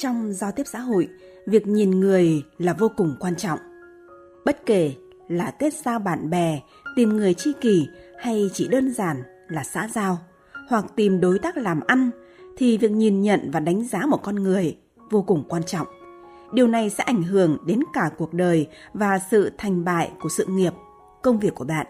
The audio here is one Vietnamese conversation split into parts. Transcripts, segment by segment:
Trong giao tiếp xã hội, việc nhìn người là vô cùng quan trọng. Bất kể là kết giao bạn bè, tìm người tri kỷ hay chỉ đơn giản là xã giao hoặc tìm đối tác làm ăn thì việc nhìn nhận và đánh giá một con người vô cùng quan trọng. Điều này sẽ ảnh hưởng đến cả cuộc đời và sự thành bại của sự nghiệp, công việc của bạn.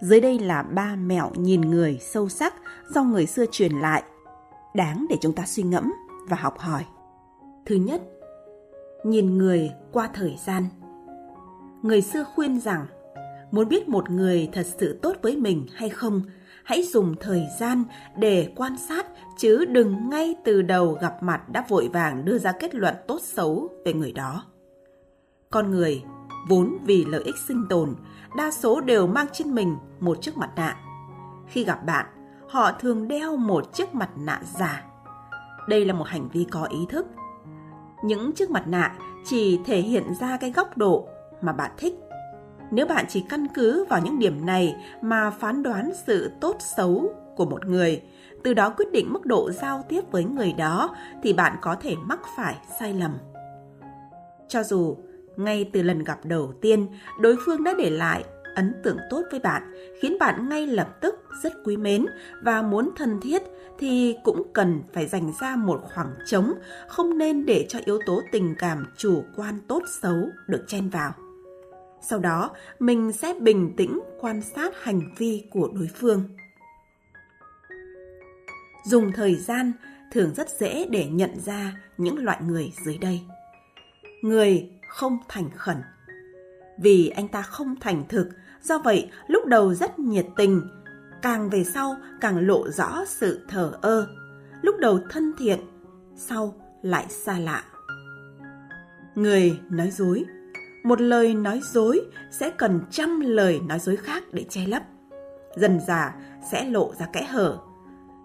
Dưới đây là ba mẹo nhìn người sâu sắc do người xưa truyền lại, đáng để chúng ta suy ngẫm và học hỏi. Thứ nhất, nhìn người qua thời gian. Người xưa khuyên rằng, muốn biết một người thật sự tốt với mình hay không, hãy dùng thời gian để quan sát chứ đừng ngay từ đầu gặp mặt đã vội vàng đưa ra kết luận tốt xấu về người đó. Con người vốn vì lợi ích sinh tồn, đa số đều mang trên mình một chiếc mặt nạ. Khi gặp bạn, họ thường đeo một chiếc mặt nạ giả. Đây là một hành vi có ý thức. Những chiếc mặt nạ chỉ thể hiện ra cái góc độ mà bạn thích. Nếu bạn chỉ căn cứ vào những điểm này mà phán đoán sự tốt xấu của một người, từ đó quyết định mức độ giao tiếp với người đó thì bạn có thể mắc phải sai lầm. Cho dù ngay từ lần gặp đầu tiên, đối phương đã để lại ấn tượng tốt với bạn, khiến bạn ngay lập tức rất quý mến và muốn thân thiết thì cũng cần phải dành ra một khoảng trống, không nên để cho yếu tố tình cảm chủ quan tốt xấu được chen vào. Sau đó, mình sẽ bình tĩnh quan sát hành vi của đối phương. Dùng thời gian thường rất dễ để nhận ra những loại người dưới đây. Người không thành khẩn. Vì anh ta không thành thực, do vậy lúc đầu rất nhiệt tình, càng về sau càng lộ rõ sự thờ ơ. Lúc đầu thân thiện, sau lại xa lạ. Người nói dối một lời nói dối sẽ cần trăm lời nói dối khác để che lấp. Dần dà sẽ lộ ra kẽ hở.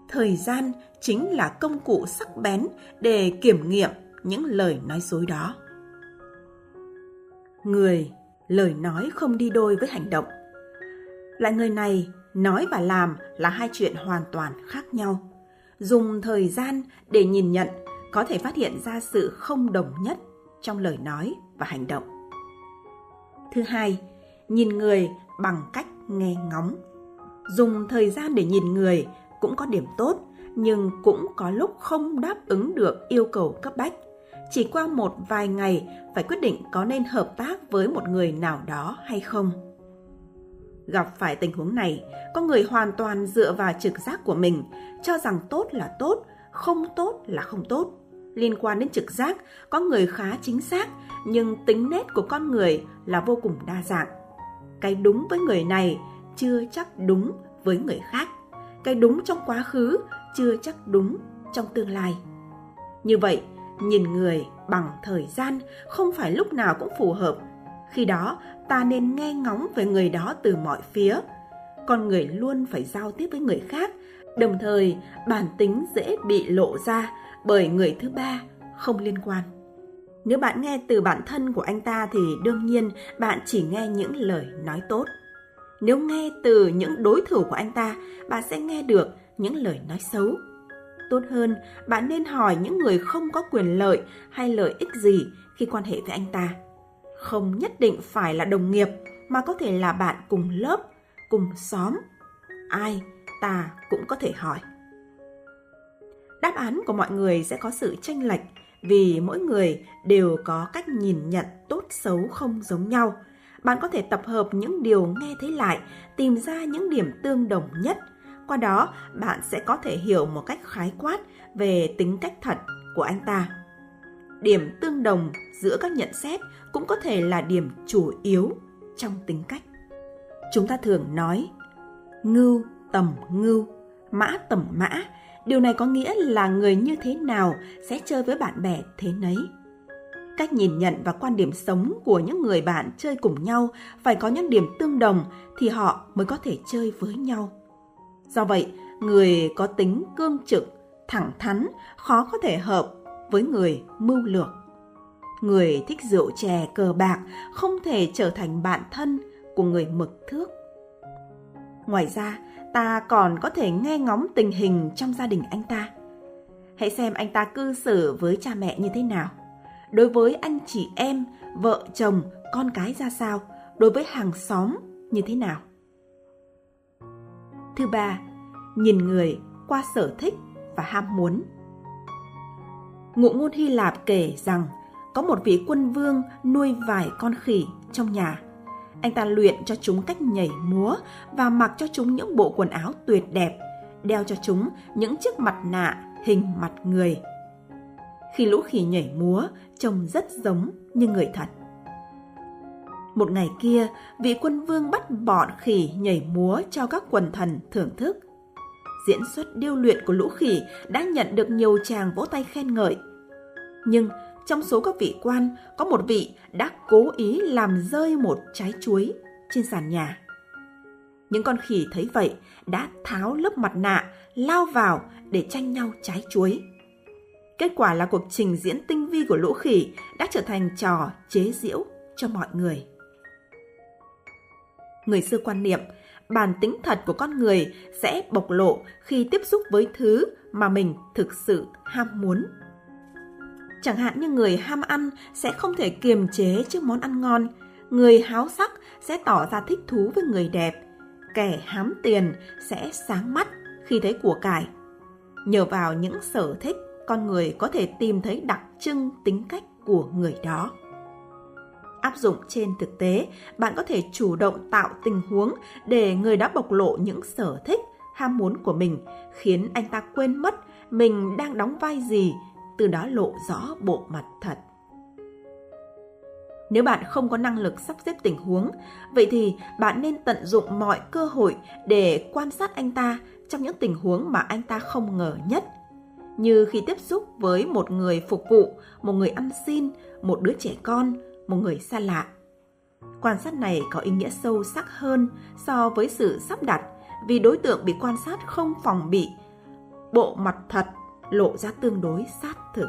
Thời gian chính là công cụ sắc bén để kiểm nghiệm những lời nói dối đó người lời nói không đi đôi với hành động. Lại người này nói và làm là hai chuyện hoàn toàn khác nhau. Dùng thời gian để nhìn nhận có thể phát hiện ra sự không đồng nhất trong lời nói và hành động. Thứ hai, nhìn người bằng cách nghe ngóng. Dùng thời gian để nhìn người cũng có điểm tốt, nhưng cũng có lúc không đáp ứng được yêu cầu cấp bách chỉ qua một vài ngày phải quyết định có nên hợp tác với một người nào đó hay không. Gặp phải tình huống này, có người hoàn toàn dựa vào trực giác của mình, cho rằng tốt là tốt, không tốt là không tốt. Liên quan đến trực giác, có người khá chính xác, nhưng tính nét của con người là vô cùng đa dạng. Cái đúng với người này chưa chắc đúng với người khác. Cái đúng trong quá khứ chưa chắc đúng trong tương lai. Như vậy, nhìn người bằng thời gian không phải lúc nào cũng phù hợp. Khi đó, ta nên nghe ngóng về người đó từ mọi phía. Con người luôn phải giao tiếp với người khác, đồng thời bản tính dễ bị lộ ra bởi người thứ ba không liên quan. Nếu bạn nghe từ bản thân của anh ta thì đương nhiên bạn chỉ nghe những lời nói tốt. Nếu nghe từ những đối thủ của anh ta, bạn sẽ nghe được những lời nói xấu. Tốt hơn, bạn nên hỏi những người không có quyền lợi hay lợi ích gì khi quan hệ với anh ta. Không nhất định phải là đồng nghiệp mà có thể là bạn cùng lớp, cùng xóm. Ai ta cũng có thể hỏi. Đáp án của mọi người sẽ có sự tranh lệch vì mỗi người đều có cách nhìn nhận tốt xấu không giống nhau. Bạn có thể tập hợp những điều nghe thấy lại, tìm ra những điểm tương đồng nhất – qua đó, bạn sẽ có thể hiểu một cách khái quát về tính cách thật của anh ta. Điểm tương đồng giữa các nhận xét cũng có thể là điểm chủ yếu trong tính cách. Chúng ta thường nói ngưu tầm ngưu, mã tầm mã. Điều này có nghĩa là người như thế nào sẽ chơi với bạn bè thế nấy. Cách nhìn nhận và quan điểm sống của những người bạn chơi cùng nhau phải có những điểm tương đồng thì họ mới có thể chơi với nhau Do vậy, người có tính cương trực, thẳng thắn khó có thể hợp với người mưu lược. Người thích rượu chè cờ bạc không thể trở thành bạn thân của người mực thước. Ngoài ra, ta còn có thể nghe ngóng tình hình trong gia đình anh ta. Hãy xem anh ta cư xử với cha mẹ như thế nào. Đối với anh chị em, vợ chồng, con cái ra sao, đối với hàng xóm như thế nào. Thứ ba, nhìn người qua sở thích và ham muốn. Ngụ ngôn Hy Lạp kể rằng có một vị quân vương nuôi vài con khỉ trong nhà. Anh ta luyện cho chúng cách nhảy múa và mặc cho chúng những bộ quần áo tuyệt đẹp, đeo cho chúng những chiếc mặt nạ hình mặt người. Khi lũ khỉ nhảy múa, trông rất giống như người thật. Một ngày kia, vị quân vương bắt bọn khỉ nhảy múa cho các quần thần thưởng thức. Diễn xuất điêu luyện của lũ khỉ đã nhận được nhiều chàng vỗ tay khen ngợi. Nhưng trong số các vị quan, có một vị đã cố ý làm rơi một trái chuối trên sàn nhà. Những con khỉ thấy vậy đã tháo lớp mặt nạ, lao vào để tranh nhau trái chuối. Kết quả là cuộc trình diễn tinh vi của lũ khỉ đã trở thành trò chế giễu cho mọi người. Người xưa quan niệm, bản tính thật của con người sẽ bộc lộ khi tiếp xúc với thứ mà mình thực sự ham muốn. Chẳng hạn như người ham ăn sẽ không thể kiềm chế trước món ăn ngon, người háo sắc sẽ tỏ ra thích thú với người đẹp, kẻ hám tiền sẽ sáng mắt khi thấy của cải. Nhờ vào những sở thích, con người có thể tìm thấy đặc trưng tính cách của người đó. Áp dụng trên thực tế, bạn có thể chủ động tạo tình huống để người đã bộc lộ những sở thích, ham muốn của mình, khiến anh ta quên mất mình đang đóng vai gì, từ đó lộ rõ bộ mặt thật. Nếu bạn không có năng lực sắp xếp tình huống, vậy thì bạn nên tận dụng mọi cơ hội để quan sát anh ta trong những tình huống mà anh ta không ngờ nhất. Như khi tiếp xúc với một người phục vụ, một người ăn xin, một đứa trẻ con, một người xa lạ. Quan sát này có ý nghĩa sâu sắc hơn so với sự sắp đặt vì đối tượng bị quan sát không phòng bị. Bộ mặt thật lộ ra tương đối sát thực.